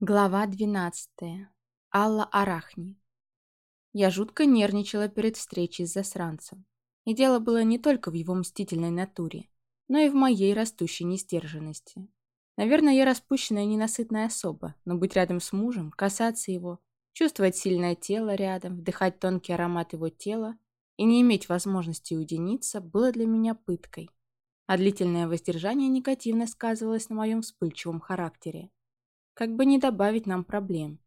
Глава 12. Алла Арахни. Я жутко нервничала перед встречей с засранцем. И дело было не только в его мстительной натуре, но и в моей растущей нестерженности. Наверное, я распущенная и ненасытная особа, но быть рядом с мужем, касаться его, чувствовать сильное тело рядом, вдыхать тонкий аромат его тела и не иметь возможности уединиться было для меня пыткой. А длительное воздержание негативно сказывалось на моем вспыльчивом характере как бы не добавить нам проблем.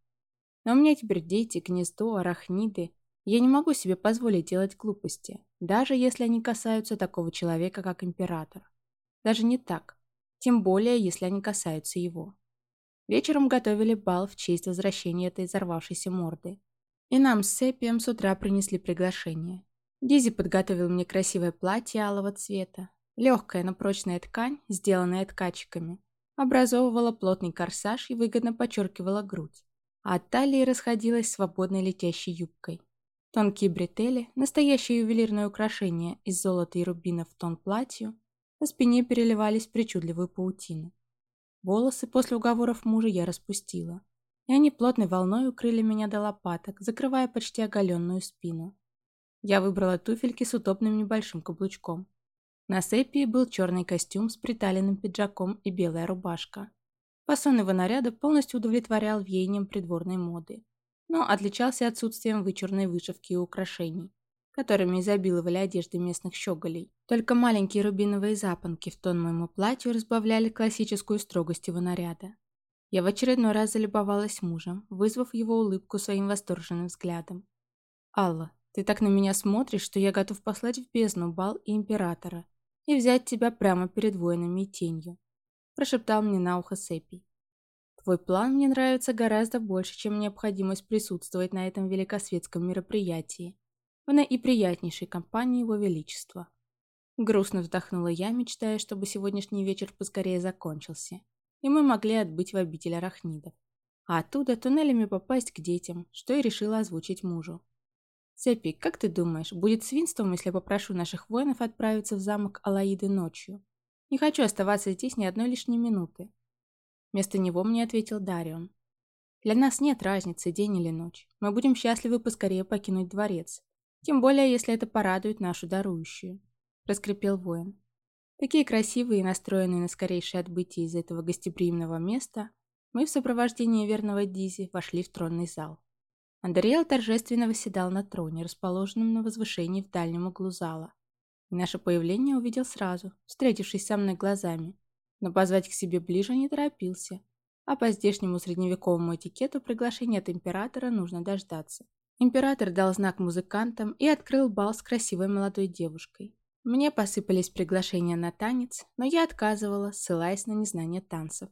Но у меня теперь дети, гнездо, арахниды. Я не могу себе позволить делать глупости, даже если они касаются такого человека, как император. Даже не так. Тем более, если они касаются его. Вечером готовили бал в честь возвращения этой взорвавшейся морды. И нам с Сепием с утра принесли приглашение. Дизи подготовил мне красивое платье алого цвета. Легкая, но прочная ткань, сделанная ткачиками – образовывала плотный корсаж и выгодно подчеркивала грудь, а от талии расходилась свободной летящей юбкой. Тонкие бретели, настоящее ювелирное украшение из золота и рубинов в тон платью, на спине переливались причудливую паутину. Волосы после уговоров мужа я распустила, и они плотной волной укрыли меня до лопаток, закрывая почти оголенную спину. Я выбрала туфельки с удобным небольшим каблучком. На Сеппии был черный костюм с приталенным пиджаком и белая рубашка. Фасон его наряда полностью удовлетворял веянием придворной моды, но отличался отсутствием вычурной вышивки и украшений, которыми изобиловали одежды местных щеголей. Только маленькие рубиновые запонки в тон моему платью разбавляли классическую строгость его наряда. Я в очередной раз залюбовалась мужем, вызвав его улыбку своим восторженным взглядом. «Алла, ты так на меня смотришь, что я готов послать в бездну бал и императора и взять тебя прямо перед воинами и тенью», – прошептал мне на ухо Сеппи. «Твой план мне нравится гораздо больше, чем необходимость присутствовать на этом великосветском мероприятии, в наиприятнейшей компании Его Величества». Грустно вздохнула я, мечтая, чтобы сегодняшний вечер поскорее закончился, и мы могли отбыть в обитель арахнидов, а оттуда туннелями попасть к детям, что и решила озвучить мужу. «Цепи, как ты думаешь, будет свинством, если попрошу наших воинов отправиться в замок Алаиды ночью? Не хочу оставаться здесь ни одной лишней минуты». Вместо него мне ответил Дарион. «Для нас нет разницы, день или ночь. Мы будем счастливы поскорее покинуть дворец. Тем более, если это порадует нашу дарующую», – раскрепел воин. Такие красивые и настроенные на скорейшее отбытие из этого гостеприимного места, мы в сопровождении верного Дизи вошли в тронный зал. Андреэл торжественно восседал на троне, расположенном на возвышении в дальнем углу зала. И наше появление увидел сразу, встретившись со мной глазами. Но позвать к себе ближе не торопился. А по здешнему средневековому этикету приглашение от императора нужно дождаться. Император дал знак музыкантам и открыл бал с красивой молодой девушкой. Мне посыпались приглашения на танец, но я отказывала, ссылаясь на незнание танцев.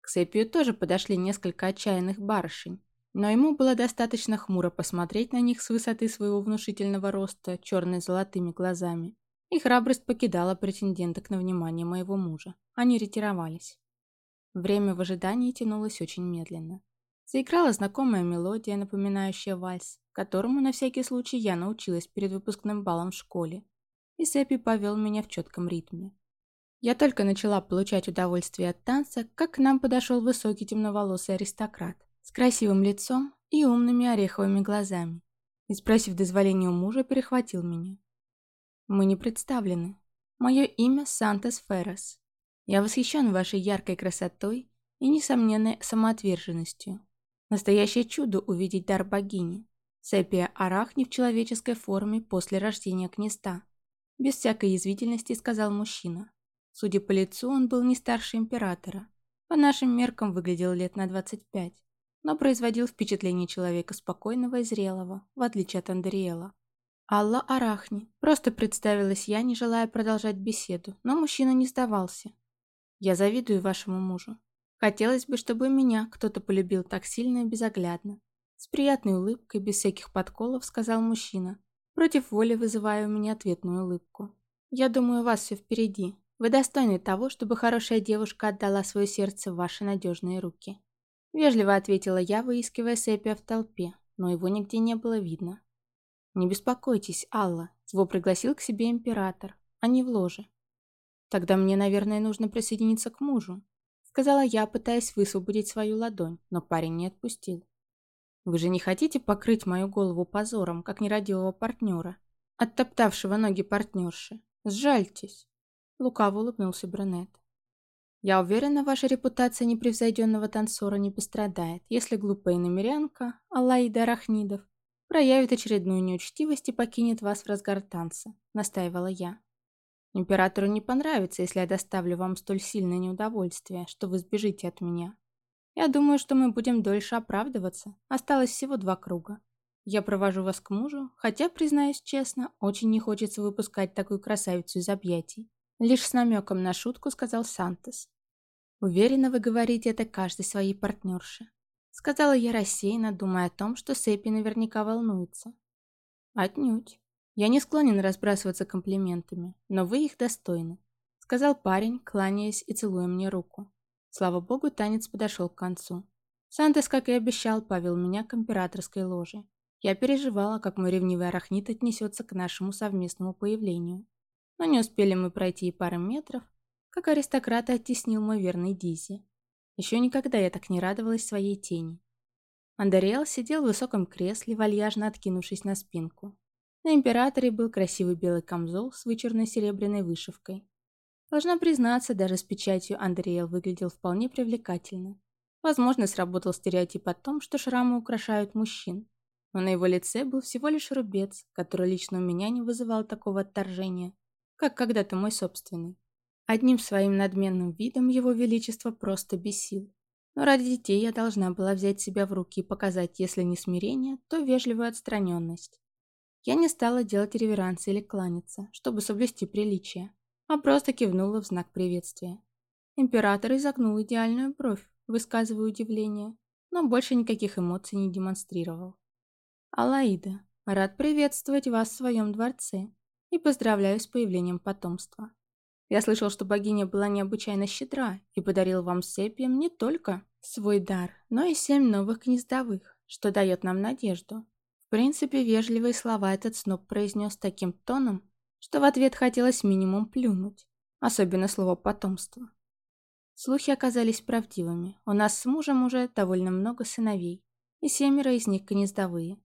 К Сепию тоже подошли несколько отчаянных барышень, но ему было достаточно хмуро посмотреть на них с высоты своего внушительного роста, черно-золотыми глазами. И храбрость покидала претенденток на внимание моего мужа. Они ретировались. Время в ожидании тянулось очень медленно. Заиграла знакомая мелодия, напоминающая вальс, которому на всякий случай я научилась перед выпускным балом в школе. И Сэппи повел меня в четком ритме. Я только начала получать удовольствие от танца, как к нам подошел высокий темноволосый аристократ с красивым лицом и умными ореховыми глазами, и, спросив дозволения у мужа, перехватил меня. «Мы не представлены. Мое имя Сантос Феррес. Я восхищен вашей яркой красотой и несомненной самоотверженностью. Настоящее чудо увидеть дар богини. Сепия Арахни в человеческой форме после рождения гнезда. Без всякой язвительности сказал мужчина. Судя по лицу, он был не старше императора. По нашим меркам выглядел лет на 25 но производил впечатление человека спокойного и зрелого, в отличие от Андриэла. «Алла Арахни», просто представилась я, не желая продолжать беседу, но мужчина не сдавался. «Я завидую вашему мужу. Хотелось бы, чтобы меня кто-то полюбил так сильно и безоглядно». С приятной улыбкой, без всяких подколов, сказал мужчина, против воли вызывая у меня ответную улыбку. «Я думаю, у вас все впереди. Вы достойны того, чтобы хорошая девушка отдала свое сердце в ваши надежные руки». Вежливо ответила я, выискивая Сепия в толпе, но его нигде не было видно. «Не беспокойтесь, Алла, его пригласил к себе император, а не в ложе. Тогда мне, наверное, нужно присоединиться к мужу. сказала я, пытаясь высвободить свою ладонь, но парень не отпустил. «Вы же не хотите покрыть мою голову позором, как нерадивого партнера, оттоптавшего ноги партнерши? Сжальтесь!» Лукаво улыбнулся брюнет. «Я уверена, ваша репутация непревзойденного танцора не пострадает, если глупая намерянка, Аллаида Арахнидов, проявит очередную неучтивость и покинет вас в разгар танца», — настаивала я. Императору не понравится, если я доставлю вам столь сильное неудовольствие, что вы сбежите от меня. Я думаю, что мы будем дольше оправдываться. Осталось всего два круга. Я провожу вас к мужу, хотя, признаюсь честно, очень не хочется выпускать такую красавицу из объятий. Лишь с намеком на шутку сказал Сантос. Уверена, вы говорите это каждой своей партнерше. Сказала я рассеянно, думая о том, что Сэппи наверняка волнуется. Отнюдь. «Я не склонен разбрасываться комплиментами, но вы их достойны», — сказал парень, кланяясь и целуя мне руку. Слава богу, танец подошел к концу. Сантес, как и обещал, повел меня к императорской ложе. Я переживала, как мой ревнивый арахнит отнесется к нашему совместному появлению. Но не успели мы пройти и пары метров, как аристократ оттеснил мой верный Дизи. Еще никогда я так не радовалась своей тени. Андериэл сидел в высоком кресле, вальяжно откинувшись на спинку. На императоре был красивый белый камзол с вычурной серебряной вышивкой. Должна признаться, даже с печатью Андреэл выглядел вполне привлекательно. Возможно, сработал стереотип о том, что шрамы украшают мужчин. Но на его лице был всего лишь рубец, который лично у меня не вызывал такого отторжения, как когда-то мой собственный. Одним своим надменным видом его величество просто бесил. Но ради детей я должна была взять себя в руки и показать, если не смирение, то вежливую отстраненность. Я не стала делать реверансы или кланяться, чтобы соблюсти приличие, а просто кивнула в знак приветствия. Император изогнул идеальную бровь, высказывая удивление, но больше никаких эмоций не демонстрировал. «Алаида, рад приветствовать вас в своем дворце и поздравляю с появлением потомства. Я слышал, что богиня была необычайно щедра и подарил вам с Сепием не только свой дар, но и семь новых гнездовых, что дает нам надежду, принципе, вежливые слова этот сноб произнес таким тоном, что в ответ хотелось минимум плюнуть, особенно слово «потомство». Слухи оказались правдивыми. У нас с мужем уже довольно много сыновей, и семеро из них гнездовые.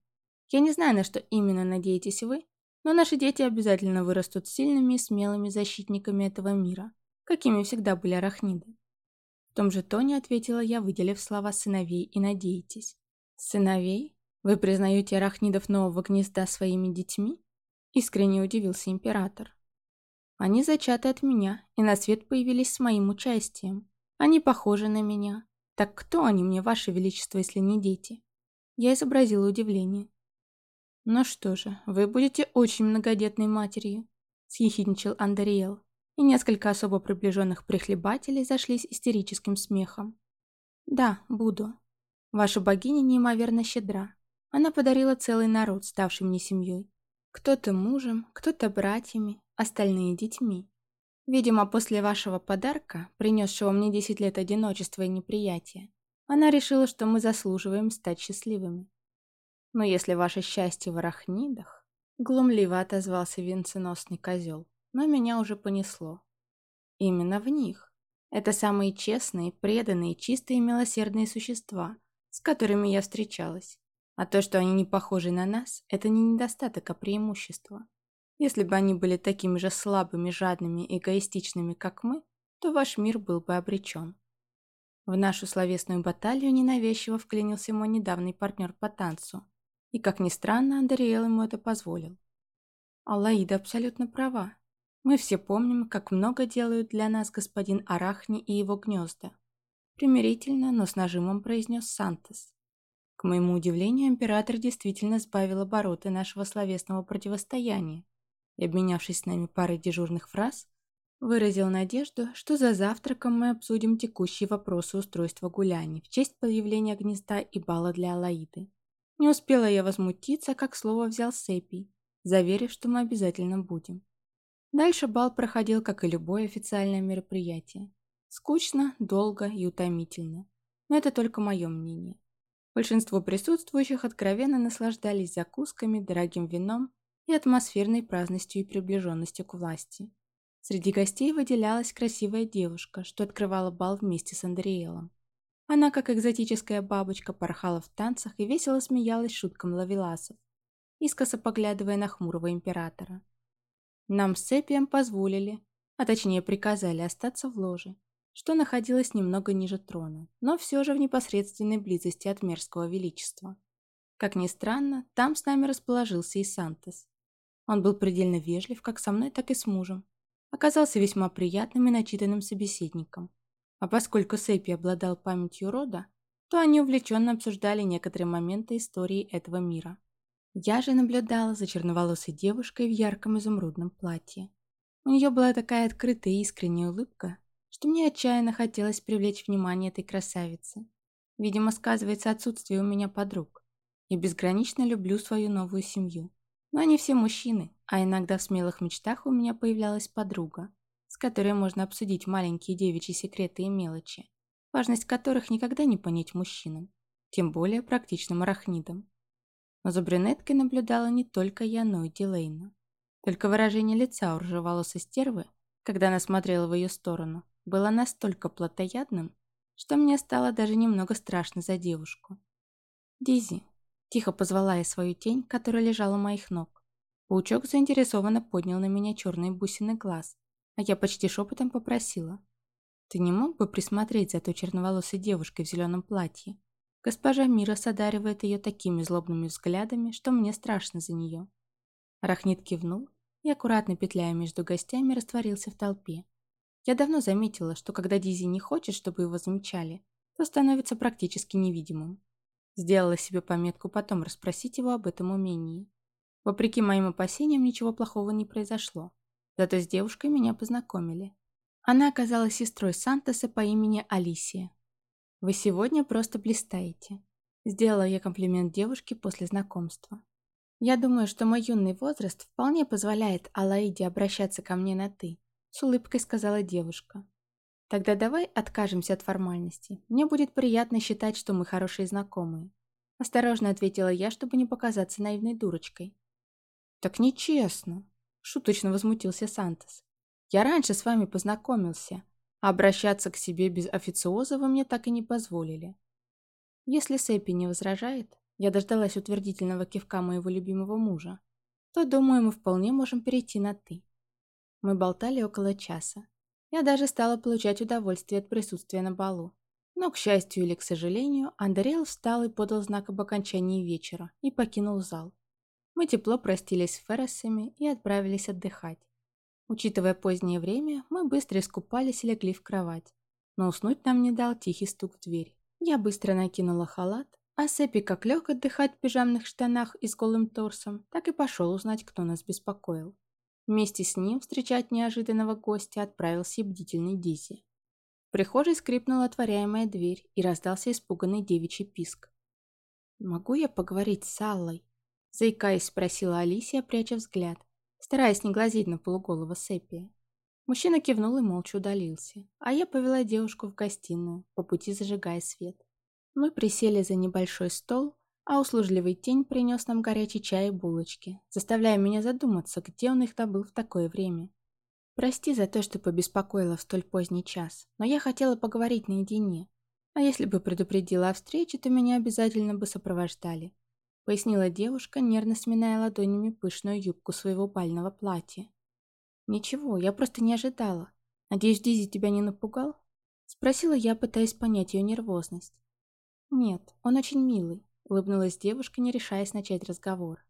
Я не знаю, на что именно надеетесь вы, но наши дети обязательно вырастут сильными и смелыми защитниками этого мира, какими всегда были арахниды. В том же тоне ответила я, выделив слова «сыновей» и «надеетесь». «Сыновей?» «Вы признаете арахнидов нового гнезда своими детьми?» Искренне удивился император. «Они зачаты от меня и на свет появились с моим участием. Они похожи на меня. Так кто они мне, ваше величество, если не дети?» Я изобразила удивление. «Ну что же, вы будете очень многодетной матерью», — съехидничал Андериэл, и несколько особо приближенных прихлебателей зашлись истерическим смехом. «Да, буду. Ваша богиня неимоверно щедра. Она подарила целый народ, ставший мне семьей. Кто-то мужем, кто-то братьями, остальные детьми. Видимо, после вашего подарка, принесшего мне 10 лет одиночества и неприятия, она решила, что мы заслуживаем стать счастливыми. Но если ваше счастье в арахнидах, глумливо отозвался венценосный козел, но меня уже понесло. Именно в них. Это самые честные, преданные, чистые и милосердные существа, с которыми я встречалась. А то, что они не похожи на нас, это не недостаток, а преимущество. Если бы они были такими же слабыми, жадными, эгоистичными, как мы, то ваш мир был бы обречен. В нашу словесную баталию ненавязчиво вклинился мой недавний партнер по танцу. И, как ни странно, Андреэл ему это позволил. Аллаида абсолютно права. Мы все помним, как много делают для нас господин Арахни и его гнезда. Примирительно, но с нажимом произнес Сантос. К моему удивлению, император действительно сбавил обороты нашего словесного противостояния и, обменявшись с нами парой дежурных фраз, выразил надежду, что за завтраком мы обсудим текущие вопросы устройства гуляний в честь появления гнезда и бала для Алаиды. Не успела я возмутиться, как слово взял Сепий, заверив, что мы обязательно будем. Дальше бал проходил, как и любое официальное мероприятие. Скучно, долго и утомительно. Но это только мое мнение. Большинство присутствующих откровенно наслаждались закусками, дорогим вином и атмосферной праздностью и приближенностью к власти. Среди гостей выделялась красивая девушка, что открывала бал вместе с Андриэлом. Она, как экзотическая бабочка, порхала в танцах и весело смеялась шуткам лавеласов, искоса поглядывая на хмурого императора. Нам с Сепием позволили, а точнее приказали остаться в ложе, что находилось немного ниже трона, но все же в непосредственной близости от мерзкого величества. Как ни странно, там с нами расположился и Сантос. Он был предельно вежлив как со мной, так и с мужем, оказался весьма приятным и начитанным собеседником. А поскольку Сэппи обладал памятью рода, то они увлеченно обсуждали некоторые моменты истории этого мира. Я же наблюдала за черноволосой девушкой в ярком изумрудном платье. У нее была такая открытая и искренняя улыбка, что мне отчаянно хотелось привлечь внимание этой красавицы. Видимо, сказывается отсутствие у меня подруг. Я безгранично люблю свою новую семью. Но они все мужчины, а иногда в смелых мечтах у меня появлялась подруга, с которой можно обсудить маленькие девичьи секреты и мелочи, важность которых никогда не понять мужчинам, тем более практичным арахнидам. Но за брюнеткой наблюдала не только я, но и Дилейна. Только выражение лица у рыжеволосой стервы, когда она смотрела в ее сторону, было настолько плотоядным, что мне стало даже немного страшно за девушку. «Дизи», – тихо позвала я свою тень, которая лежала у моих ног. Паучок заинтересованно поднял на меня черные бусины глаз, а я почти шепотом попросила. «Ты не мог бы присмотреть за той черноволосой девушкой в зеленом платье? Госпожа Мира одаривает ее такими злобными взглядами, что мне страшно за нее». Арахнит кивнул и, аккуратно петляя между гостями, растворился в толпе. Я давно заметила, что когда Дизи не хочет, чтобы его замечали, то становится практически невидимым. Сделала себе пометку потом расспросить его об этом умении. Вопреки моим опасениям, ничего плохого не произошло. Зато с девушкой меня познакомили. Она оказалась сестрой Сантоса по имени Алисия. «Вы сегодня просто блистаете», – сделала я комплимент девушке после знакомства. «Я думаю, что мой юный возраст вполне позволяет Алаиде обращаться ко мне на «ты», – с улыбкой сказала девушка. «Тогда давай откажемся от формальности. Мне будет приятно считать, что мы хорошие знакомые». Осторожно ответила я, чтобы не показаться наивной дурочкой. «Так нечестно», — шуточно возмутился Сантос. «Я раньше с вами познакомился, а обращаться к себе без официоза вы мне так и не позволили». Если Сэппи не возражает, я дождалась утвердительного кивка моего любимого мужа, то, думаю, мы вполне можем перейти на «ты». Мы болтали около часа. Я даже стала получать удовольствие от присутствия на балу. Но, к счастью или к сожалению, Андреэл встал и подал знак об окончании вечера и покинул зал. Мы тепло простились с Ферресами и отправились отдыхать. Учитывая позднее время, мы быстро искупались и легли в кровать. Но уснуть нам не дал тихий стук в дверь. Я быстро накинула халат, а Сэппи как лег отдыхать в пижамных штанах и с голым торсом, так и пошел узнать, кто нас беспокоил. Вместе с ним встречать неожиданного гостя отправился и бдительный Дизи. В прихожей скрипнула отворяемая дверь и раздался испуганный девичий писк. «Могу я поговорить с Аллой?» Заикаясь, спросила Алисия, пряча взгляд, стараясь не глазеть на полуголого Сеппия. Мужчина кивнул и молча удалился, а я повела девушку в гостиную, по пути зажигая свет. Мы присели за небольшой стол, а услужливый тень принес нам горячий чай и булочки, заставляя меня задуматься, где он их добыл в такое время. Прости за то, что побеспокоила в столь поздний час, но я хотела поговорить наедине. А если бы предупредила о встрече, то меня обязательно бы сопровождали пояснила девушка, нервно сминая ладонями пышную юбку своего бального платья. «Ничего, я просто не ожидала. Надеюсь, Дизи тебя не напугал?» Спросила я, пытаясь понять ее нервозность. «Нет, он очень милый», — улыбнулась девушка, не решаясь начать разговор.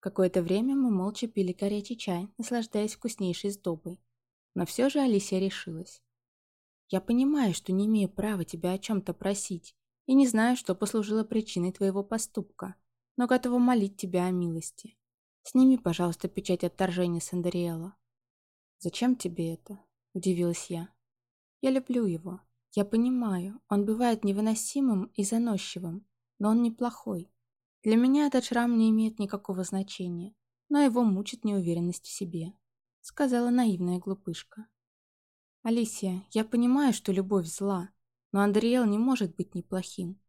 Какое-то время мы молча пили горячий чай, наслаждаясь вкуснейшей сдобой. Но все же Алисия решилась. «Я понимаю, что не имею права тебя о чем-то просить, и не знаю, что послужило причиной твоего поступка но готова молить тебя о милости. Сними, пожалуйста, печать отторжения с Андриэла». «Зачем тебе это?» – удивилась я. «Я люблю его. Я понимаю, он бывает невыносимым и заносчивым, но он неплохой. Для меня этот шрам не имеет никакого значения, но его мучит неуверенность в себе», – сказала наивная глупышка. «Алисия, я понимаю, что любовь зла, но Андриэл не может быть неплохим.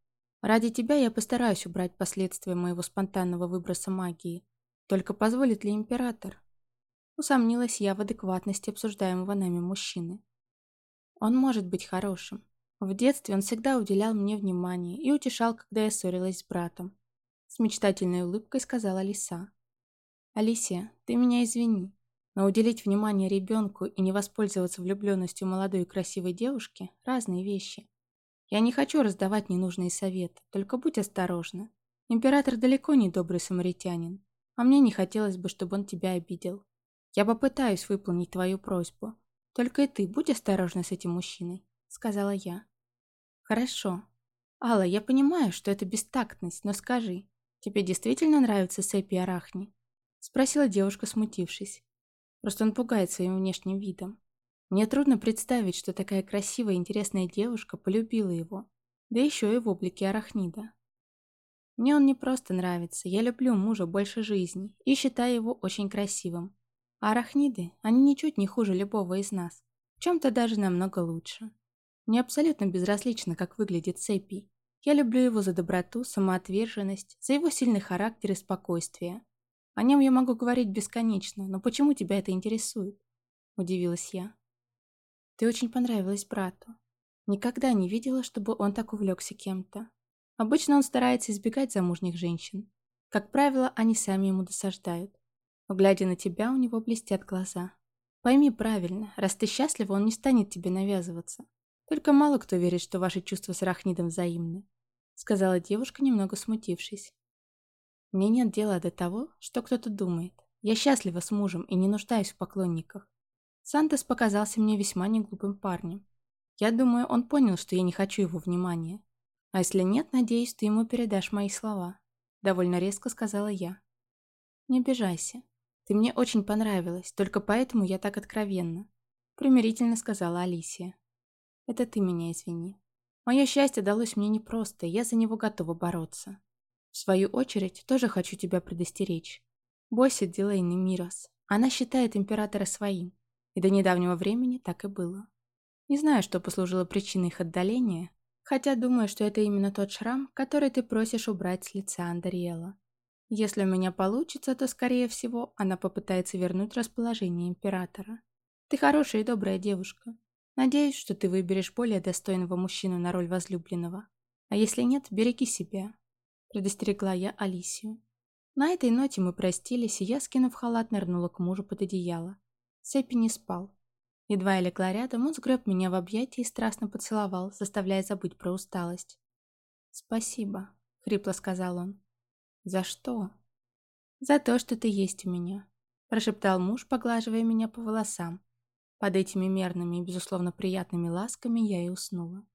Ради тебя я постараюсь убрать последствия моего спонтанного выброса магии. Только позволит ли император? Усомнилась я в адекватности обсуждаемого нами мужчины. Он может быть хорошим. В детстве он всегда уделял мне внимание и утешал, когда я ссорилась с братом. С мечтательной улыбкой сказала Лиса. «Алисия, ты меня извини, но уделить внимание ребенку и не воспользоваться влюбленностью молодой и красивой девушки – разные вещи. Я не хочу раздавать ненужные советы, только будь осторожна. Император далеко не добрый самаритянин, а мне не хотелось бы, чтобы он тебя обидел. Я попытаюсь выполнить твою просьбу. Только и ты будь осторожна с этим мужчиной», – сказала я. «Хорошо. Алла, я понимаю, что это бестактность, но скажи, тебе действительно нравится Сэппи Арахни?» Спросила девушка, смутившись. Просто он пугает своим внешним видом. Мне трудно представить, что такая красивая и интересная девушка полюбила его, да еще и в облике арахнида. Мне он не просто нравится, я люблю мужа больше жизни и считаю его очень красивым. А арахниды, они ничуть не хуже любого из нас, в чем-то даже намного лучше. Мне абсолютно безразлично, как выглядит Сепий. Я люблю его за доброту, самоотверженность, за его сильный характер и спокойствие. О нем я могу говорить бесконечно, но почему тебя это интересует? Удивилась я. Ты очень понравилась брату. Никогда не видела, чтобы он так увлекся кем-то. Обычно он старается избегать замужних женщин. Как правило, они сами ему досаждают. Но глядя на тебя, у него блестят глаза. Пойми правильно, раз ты счастлива, он не станет тебе навязываться. Только мало кто верит, что ваши чувства с Рахнидом взаимны», — сказала девушка, немного смутившись. «Мне нет дела до того, что кто-то думает. Я счастлива с мужем и не нуждаюсь в поклонниках. Сантос показался мне весьма неглупым парнем. Я думаю, он понял, что я не хочу его внимания. А если нет, надеюсь, ты ему передашь мои слова», — довольно резко сказала я. «Не обижайся. Ты мне очень понравилась, только поэтому я так откровенна», — примирительно сказала Алисия. Это ты меня извини. Мое счастье далось мне непросто, и я за него готова бороться. В свою очередь, тоже хочу тебя предостеречь. Бойся Дилейны Мирос. Она считает императора своим. И до недавнего времени так и было. Не знаю, что послужило причиной их отдаления, хотя думаю, что это именно тот шрам, который ты просишь убрать с лица Андриэла. Если у меня получится, то, скорее всего, она попытается вернуть расположение императора. Ты хорошая и добрая девушка. Надеюсь, что ты выберешь более достойного мужчину на роль возлюбленного. А если нет, береги себя», — предостерегла я Алисию. На этой ноте мы простились, и я, скинув халат, нырнула к мужу под одеяло. Сэппи не спал. Едва я легла рядом, он сгреб меня в объятия и страстно поцеловал, заставляя забыть про усталость. «Спасибо», — хрипло сказал он. «За что?» «За то, что ты есть у меня», — прошептал муж, поглаживая меня по волосам. Под этими мерными и, безусловно, приятными ласками я и уснула.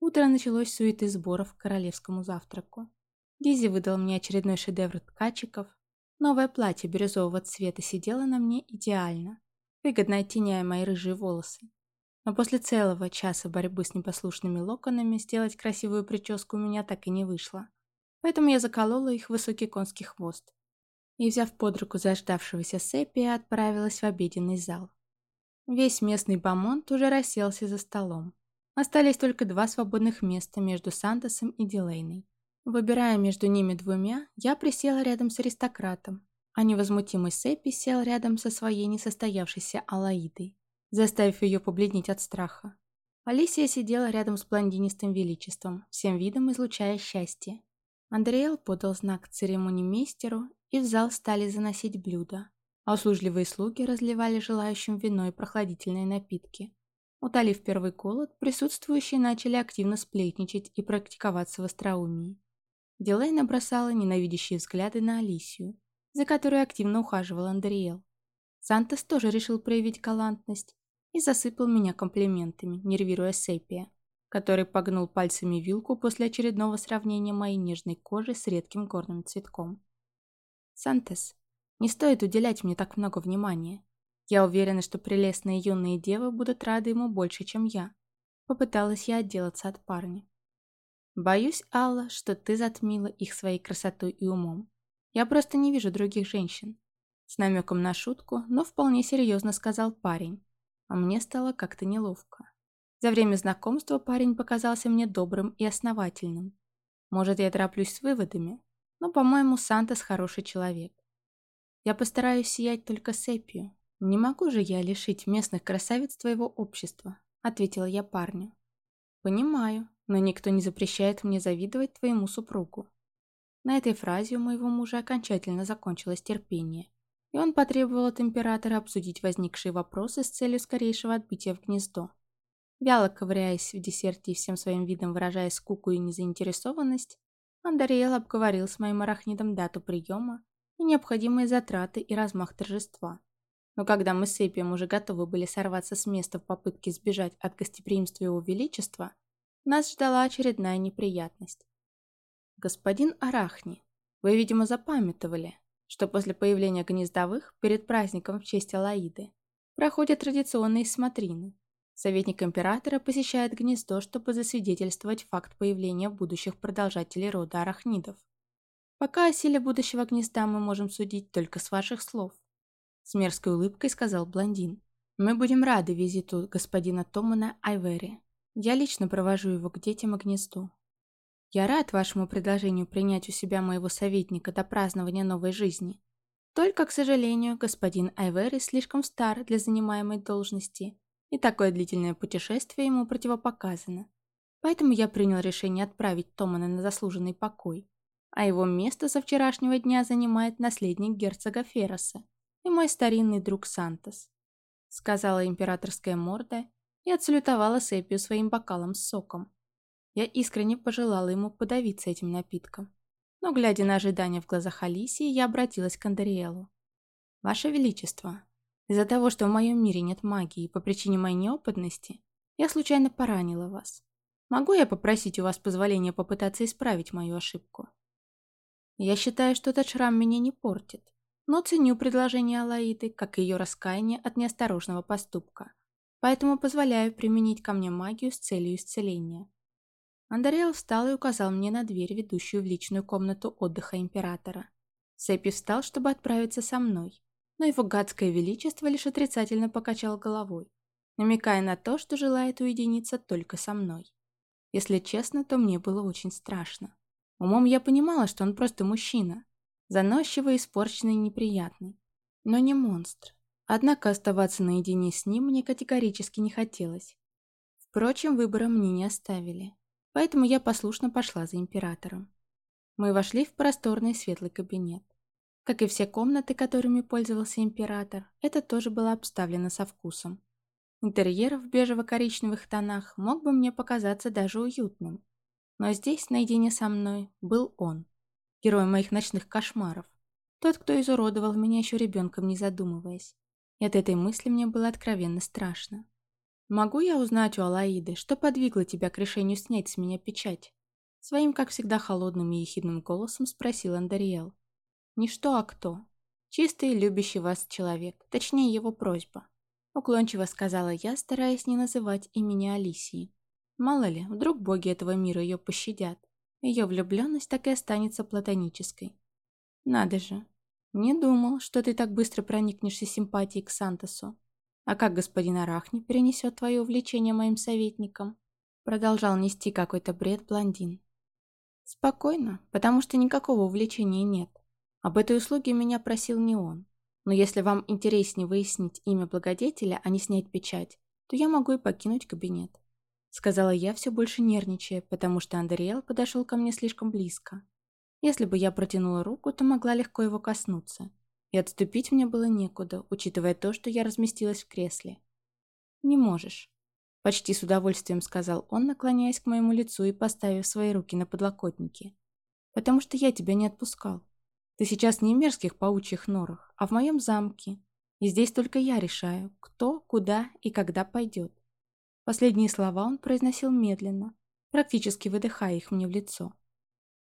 Утро началось суеты сборов к королевскому завтраку. Дизи выдал мне очередной шедевр ткачиков. Новое платье бирюзового цвета сидело на мне идеально, выгодно оттеняя мои рыжие волосы. Но после целого часа борьбы с непослушными локонами сделать красивую прическу у меня так и не вышло. Поэтому я заколола их высокий конский хвост. И, взяв под руку заждавшегося Сеппия, отправилась в обеденный зал. Весь местный бомонд уже расселся за столом. Остались только два свободных места между Сантосом и Дилейной. Выбирая между ними двумя, я присела рядом с аристократом, а невозмутимый Сеппи сел рядом со своей несостоявшейся Алаидой, заставив ее побледнеть от страха. Алисия сидела рядом с блондинистым величеством, всем видом излучая счастье. Андреэл подал знак церемонимейстеру, и в зал стали заносить блюда а услужливые слуги разливали желающим вино и прохладительные напитки. Утолив первый голод, присутствующие начали активно сплетничать и практиковаться в остроумии. Дилейна бросала ненавидящие взгляды на Алисию, за которой активно ухаживал Андриэл. Сантос тоже решил проявить галантность и засыпал меня комплиментами, нервируя Сепия, который погнул пальцами вилку после очередного сравнения моей нежной кожи с редким горным цветком. «Сантос, не стоит уделять мне так много внимания. Я уверена, что прелестные юные девы будут рады ему больше, чем я. Попыталась я отделаться от парня. Боюсь, Алла, что ты затмила их своей красотой и умом. Я просто не вижу других женщин. С намеком на шутку, но вполне серьезно сказал парень. А мне стало как-то неловко. За время знакомства парень показался мне добрым и основательным. Может, я тороплюсь с выводами, но, по-моему, Сантос хороший человек. Я постараюсь сиять только сепью, «Не могу же я лишить местных красавиц твоего общества», — ответила я парню. «Понимаю, но никто не запрещает мне завидовать твоему супругу». На этой фразе у моего мужа окончательно закончилось терпение, и он потребовал от императора обсудить возникшие вопросы с целью скорейшего отбытия в гнездо. Вяло ковыряясь в десерте и всем своим видом выражая скуку и незаинтересованность, Андариэл обговорил с моим арахнидом дату приема и необходимые затраты и размах торжества. Но когда мы с Эпием уже готовы были сорваться с места в попытке сбежать от гостеприимства его величества, нас ждала очередная неприятность. «Господин Арахни, вы, видимо, запамятовали, что после появления гнездовых перед праздником в честь Алаиды проходят традиционные смотрины. Советник императора посещает гнездо, чтобы засвидетельствовать факт появления будущих продолжателей рода арахнидов. Пока о силе будущего гнезда мы можем судить только с ваших слов. С мерзкой улыбкой сказал блондин. Мы будем рады визиту господина Томана Айвери. Я лично провожу его к детям и гнезду. Я рад вашему предложению принять у себя моего советника до празднования новой жизни. Только, к сожалению, господин Айвери слишком стар для занимаемой должности, и такое длительное путешествие ему противопоказано. Поэтому я принял решение отправить Томана на заслуженный покой, а его место со вчерашнего дня занимает наследник герцога Ферроса и мой старинный друг Сантос», — сказала императорская морда и отсалютовала Сепию своим бокалом с соком. Я искренне пожелала ему подавиться этим напитком. Но, глядя на ожидания в глазах Алисии, я обратилась к Андериэлу. «Ваше Величество, из-за того, что в моем мире нет магии по причине моей неопытности, я случайно поранила вас. Могу я попросить у вас позволения попытаться исправить мою ошибку?» Я считаю, что этот шрам меня не портит но ценю предложение Алаиды, как и ее раскаяние от неосторожного поступка, поэтому позволяю применить ко мне магию с целью исцеления. Андариэл встал и указал мне на дверь, ведущую в личную комнату отдыха императора. Сэппи встал, чтобы отправиться со мной, но его гадское величество лишь отрицательно покачал головой, намекая на то, что желает уединиться только со мной. Если честно, то мне было очень страшно. Умом я понимала, что он просто мужчина, Заносчивый, испорченный, неприятный. Но не монстр. Однако оставаться наедине с ним мне категорически не хотелось. Впрочем, выбора мне не оставили. Поэтому я послушно пошла за императором. Мы вошли в просторный светлый кабинет. Как и все комнаты, которыми пользовался император, это тоже было обставлено со вкусом. Интерьер в бежево-коричневых тонах мог бы мне показаться даже уютным. Но здесь, наедине со мной, был он герой моих ночных кошмаров. Тот, кто изуродовал меня еще ребенком, не задумываясь. И от этой мысли мне было откровенно страшно. «Могу я узнать у Алаиды, что подвигло тебя к решению снять с меня печать?» Своим, как всегда, холодным и ехидным голосом спросил Андариэл. «Не что, а кто. Чистый, любящий вас человек, точнее его просьба». Уклончиво сказала я, стараясь не называть имени Алисии. Мало ли, вдруг боги этого мира ее пощадят. Ее влюбленность так и останется платонической. Надо же. Не думал, что ты так быстро проникнешься симпатией к Сантосу. А как господин Арахни перенесет твое увлечение моим советником? Продолжал нести какой-то бред блондин. Спокойно, потому что никакого увлечения нет. Об этой услуге меня просил не он. Но если вам интереснее выяснить имя благодетеля, а не снять печать, то я могу и покинуть кабинет. Сказала я, все больше нервничая, потому что Андреэл подошел ко мне слишком близко. Если бы я протянула руку, то могла легко его коснуться. И отступить мне было некуда, учитывая то, что я разместилась в кресле. «Не можешь», — почти с удовольствием сказал он, наклоняясь к моему лицу и поставив свои руки на подлокотники. «Потому что я тебя не отпускал. Ты сейчас не в мерзких паучьих норах, а в моем замке. И здесь только я решаю, кто, куда и когда пойдет. Последние слова он произносил медленно, практически выдыхая их мне в лицо.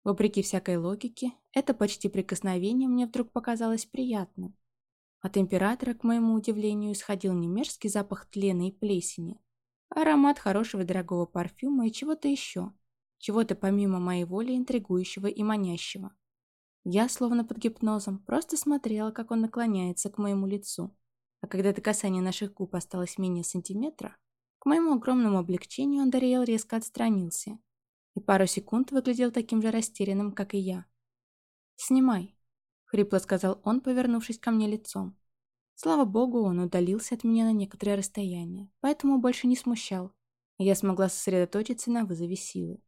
Вопреки всякой логике, это почти прикосновение мне вдруг показалось приятным. От императора, к моему удивлению, исходил не мерзкий запах тлена и плесени, а аромат хорошего дорогого парфюма и чего-то еще, чего-то помимо моей воли интригующего и манящего. Я, словно под гипнозом, просто смотрела, как он наклоняется к моему лицу, а когда до касания наших губ осталось менее сантиметра, к моему огромному облегчению Андариэл резко отстранился и пару секунд выглядел таким же растерянным, как и я. «Снимай», — хрипло сказал он, повернувшись ко мне лицом. Слава богу, он удалился от меня на некоторое расстояние, поэтому больше не смущал, и я смогла сосредоточиться на вызове силы.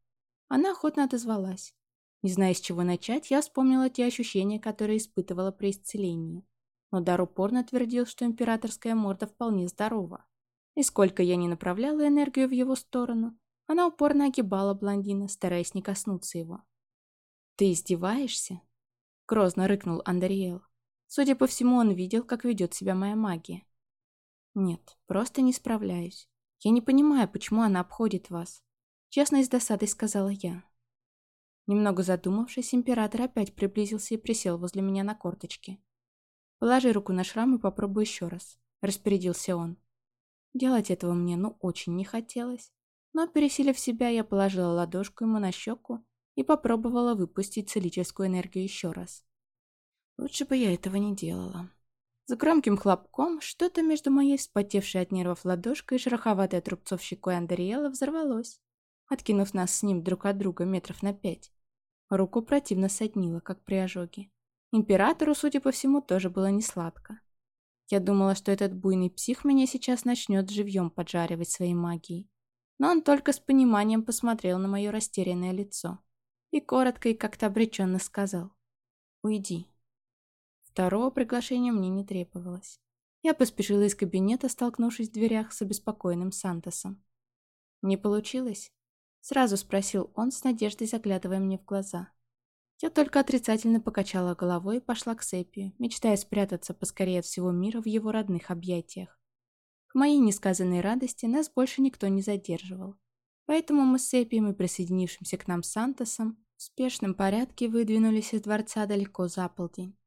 Она охотно отозвалась. Не зная, с чего начать, я вспомнила те ощущения, которые испытывала при исцелении. Но Дар упорно твердил, что императорская морда вполне здорова. И сколько я не направляла энергию в его сторону, она упорно огибала блондина, стараясь не коснуться его. «Ты издеваешься?» — грозно рыкнул Андриэл. Судя по всему, он видел, как ведет себя моя магия. «Нет, просто не справляюсь. Я не понимаю, почему она обходит вас», — честно и с досадой сказала я. Немного задумавшись, император опять приблизился и присел возле меня на корточки. «Положи руку на шрам и попробуй еще раз», — распорядился он. Делать этого мне ну очень не хотелось, но, пересилив себя, я положила ладошку ему на щеку и попробовала выпустить целительскую энергию еще раз. Лучше бы я этого не делала. За громким хлопком что-то между моей вспотевшей от нервов ладошкой и шероховатой от рубцов щекой Андриэла взорвалось, откинув нас с ним друг от друга метров на пять. Руку противно соднило, как при ожоге. Императору, судя по всему, тоже было несладко. Я думала, что этот буйный псих меня сейчас начнет живьем поджаривать своей магией но он только с пониманием посмотрел на мое растерянное лицо и коротко и как-то обреченно сказал «Уйди». Второго приглашения мне не требовалось. Я поспешила из кабинета, столкнувшись в дверях с обеспокоенным Сантосом. «Не получилось?» — сразу спросил он, с надеждой заглядывая мне в глаза. Я только отрицательно покачала головой и пошла к Сепию, мечтая спрятаться поскорее от всего мира в его родных объятиях. К моей несказанной радости нас больше никто не задерживал. Поэтому мы с Эпием и присоединившимся к нам Сантосом в спешном порядке выдвинулись из дворца далеко за полдень.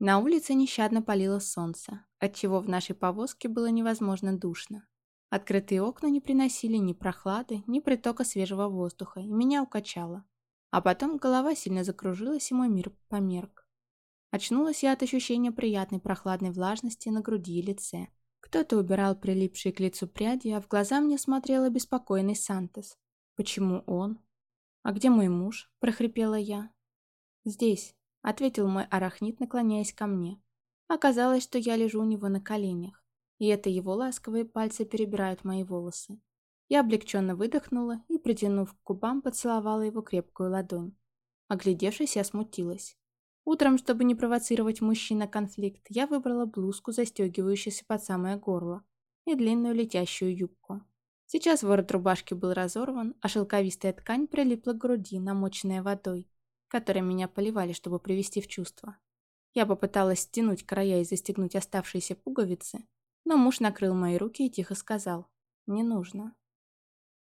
На улице нещадно палило солнце, отчего в нашей повозке было невозможно душно. Открытые окна не приносили ни прохлады, ни притока свежего воздуха, и меня укачало. А потом голова сильно закружилась, и мой мир померк. Очнулась я от ощущения приятной прохладной влажности на груди и лице. Кто-то убирал прилипшие к лицу пряди, а в глаза мне смотрел обеспокоенный Сантос. «Почему он?» «А где мой муж?» – прохрипела я. «Здесь», – ответил мой арахнит, наклоняясь ко мне. Оказалось, что я лежу у него на коленях, и это его ласковые пальцы перебирают мои волосы. Я облегченно выдохнула и, притянув к губам, поцеловала его крепкую ладонь. Оглядевшись, я смутилась. Утром, чтобы не провоцировать мужчин на конфликт, я выбрала блузку, застегивающуюся под самое горло, и длинную летящую юбку. Сейчас ворот рубашки был разорван, а шелковистая ткань прилипла к груди, намоченная водой, которой меня поливали, чтобы привести в чувство. Я попыталась стянуть края и застегнуть оставшиеся пуговицы, но муж накрыл мои руки и тихо сказал «Не нужно».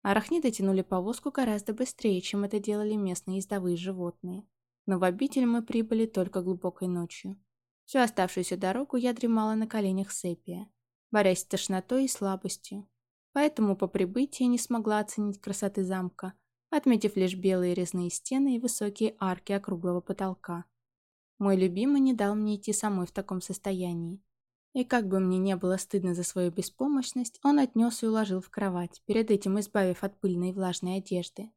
Арахниды тянули повозку гораздо быстрее, чем это делали местные ездовые животные но в обитель мы прибыли только глубокой ночью. Всю оставшуюся дорогу я дремала на коленях Сепия, борясь с тошнотой и слабостью. Поэтому по прибытии не смогла оценить красоты замка, отметив лишь белые резные стены и высокие арки округлого потолка. Мой любимый не дал мне идти самой в таком состоянии. И как бы мне не было стыдно за свою беспомощность, он отнес и уложил в кровать, перед этим избавив от пыльной и влажной одежды.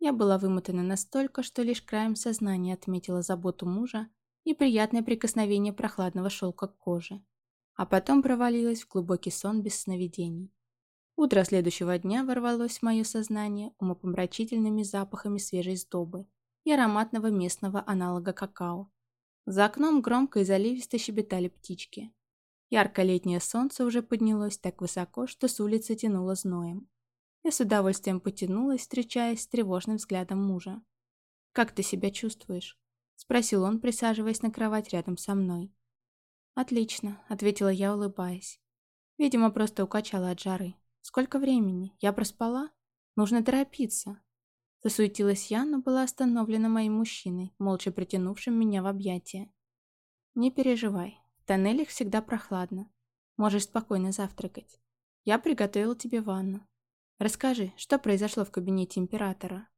Я была вымотана настолько, что лишь краем сознания отметила заботу мужа и приятное прикосновение прохладного шелка к коже. А потом провалилась в глубокий сон без сновидений. Утро следующего дня ворвалось в мое сознание умопомрачительными запахами свежей сдобы и ароматного местного аналога какао. За окном громко и заливисто щебетали птички. Яркое летнее солнце уже поднялось так высоко, что с улицы тянуло зноем. Я с удовольствием потянулась, встречаясь с тревожным взглядом мужа. «Как ты себя чувствуешь?» — спросил он, присаживаясь на кровать рядом со мной. «Отлично», — ответила я, улыбаясь. Видимо, просто укачала от жары. «Сколько времени? Я проспала? Нужно торопиться». Засуетилась я, но была остановлена моим мужчиной, молча притянувшим меня в объятия. «Не переживай, в тоннелях всегда прохладно. Можешь спокойно завтракать. Я приготовила тебе ванну. Расскажи, что произошло в кабинете императора?»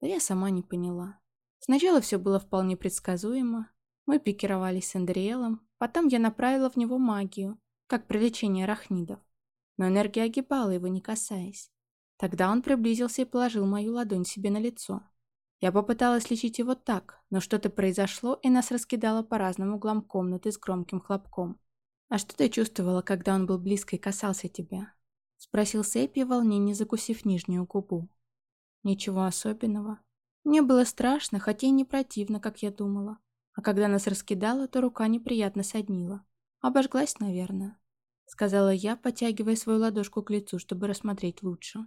Да я сама не поняла. Сначала все было вполне предсказуемо. Мы пикировались с Андриэлом, потом я направила в него магию, как при лечении арахнидов. Но энергия огибала его, не касаясь. Тогда он приблизился и положил мою ладонь себе на лицо. Я попыталась лечить его так, но что-то произошло, и нас раскидало по разным углам комнаты с громким хлопком. «А что ты чувствовала, когда он был близко и касался тебя?» — спросил Сэппи, в волнении закусив нижнюю губу. «Ничего особенного. Мне было страшно, хотя и не противно, как я думала. А когда нас раскидало, то рука неприятно соднила. Обожглась, наверное», — сказала я, потягивая свою ладошку к лицу, чтобы рассмотреть лучше.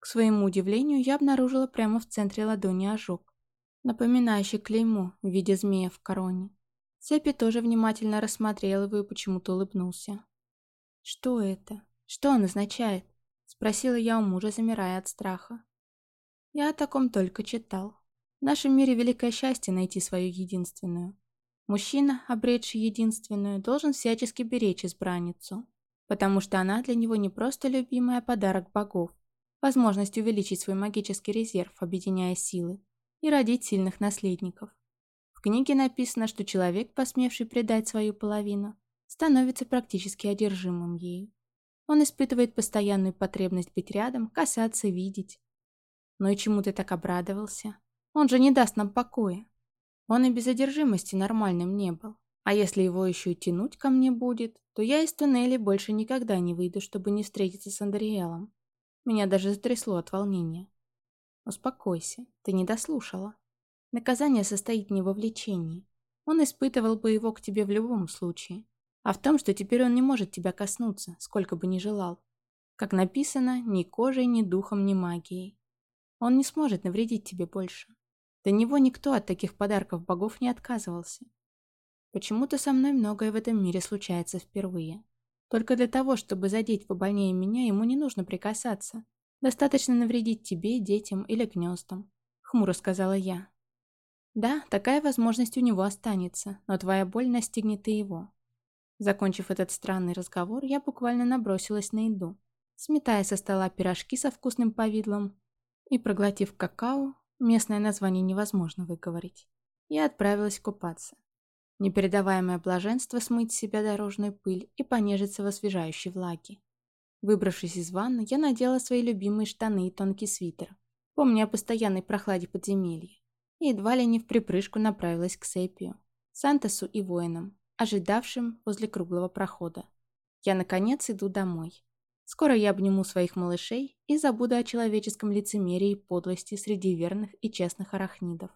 К своему удивлению, я обнаружила прямо в центре ладони ожог, напоминающий клеймо в виде змея в короне. Сэппи тоже внимательно рассмотрел его и почему-то улыбнулся. «Что это? Что он означает?» — спросила я у мужа, замирая от страха. «Я о таком только читал. В нашем мире великое счастье найти свою единственную. Мужчина, обретший единственную, должен всячески беречь избранницу, потому что она для него не просто любимая подарок богов, возможность увеличить свой магический резерв, объединяя силы, и родить сильных наследников. В книге написано, что человек, посмевший предать свою половину, становится практически одержимым ею. Он испытывает постоянную потребность быть рядом, касаться, видеть. Но и чему ты так обрадовался? Он же не даст нам покоя. Он и без одержимости нормальным не был. А если его еще и тянуть ко мне будет, то я из туннеля больше никогда не выйду, чтобы не встретиться с Андриэлом. Меня даже затрясло от волнения. Успокойся, ты не дослушала. Наказание состоит не во влечении. Он испытывал бы его к тебе в любом случае. А в том, что теперь он не может тебя коснуться, сколько бы ни желал. Как написано, ни кожей, ни духом, ни магией. Он не сможет навредить тебе больше. До него никто от таких подарков богов не отказывался. Почему-то со мной многое в этом мире случается впервые. Только для того, чтобы задеть побольнее меня, ему не нужно прикасаться. Достаточно навредить тебе, детям или гнездам. Хмуро сказала я. Да, такая возможность у него останется, но твоя боль настигнет и его. Закончив этот странный разговор, я буквально набросилась на еду, сметая со стола пирожки со вкусным повидлом и, проглотив какао, местное название невозможно выговорить, я отправилась купаться. Непередаваемое блаженство смыть с себя дорожную пыль и понежиться в освежающей влаге. Выбравшись из ванны, я надела свои любимые штаны и тонкий свитер, помня о постоянной прохладе подземелья и едва ли не в припрыжку направилась к Сепию, Сантосу и воинам, ожидавшим возле круглого прохода. Я, наконец, иду домой. Скоро я обниму своих малышей и забуду о человеческом лицемерии и подлости среди верных и честных арахнидов.